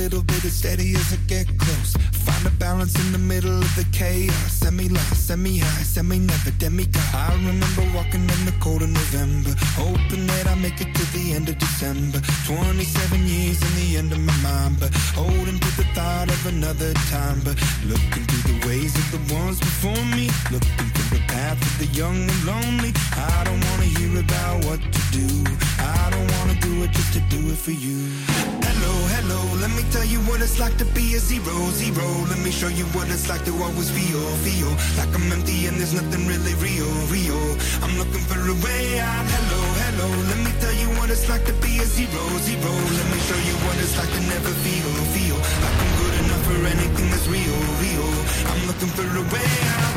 it steady as I get close. Find a balance in the middle of the chaos. Semi lost, semi high, semi never demigod. I remember walking in the cold of November, hoping that I make it to the end of December. 27 years in the end of my mind, but holding to the thought of another time. But looking through the ways of the ones before me, looking through the path of the young and lonely. I don't wanna hear about what to do. I don't wanna do it just to do it for you. Hello, it's like to be a zero, zero. Let me show you what it's like to always feel, feel like I'm empty and there's nothing really real, real. I'm looking for a way out. Hello, hello, let me tell you what it's like to be a zero, zero. Let me show you what it's like to never feel, feel like I'm good enough for anything that's real, real. I'm looking for a way out.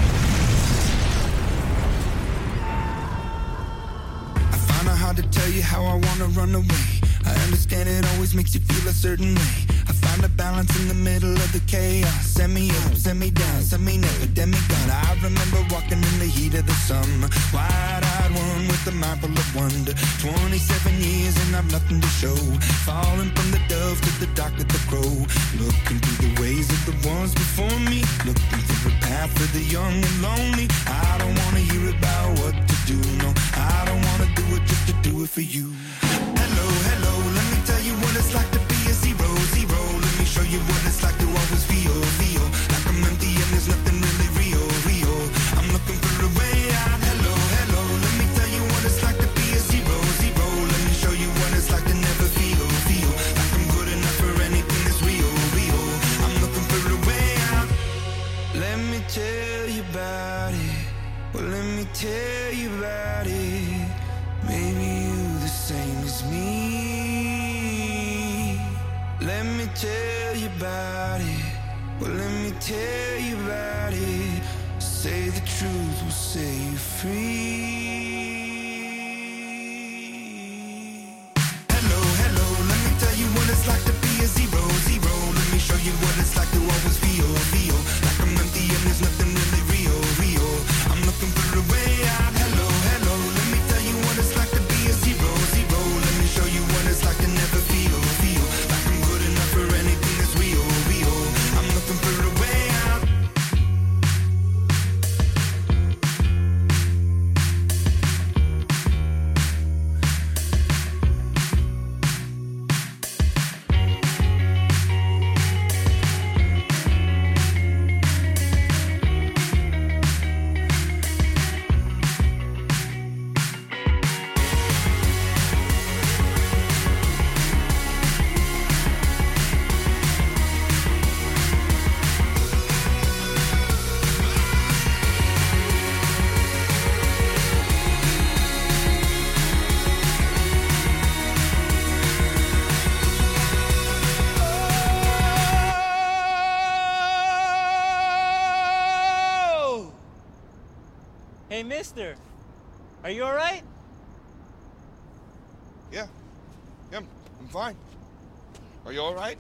I find to tell you how I wanna run away. I understand it always makes you feel a certain way. I find a balance in the middle of the chaos. Send me up, send me down, send me never demigod. I remember walking in the heat of the summer. Wide-eyed one with a mind full of wonder. 27 years and I've nothing to show. Falling from the dove to the dark of the crow. Looking through the ways of the ones before me. Looking through the path of the young and lonely. I don't wanna hear about what to do. No, I don't wanna do it just to do it for you. Hello, hello, me tell you about it. Well, let me tell you about it. Maybe you the same as me. Let me tell you about it. Well, let me tell you about it. Say the truth will set you free. Hey, mister. Are you alright? Yeah. Yeah, I'm fine. Are you all right?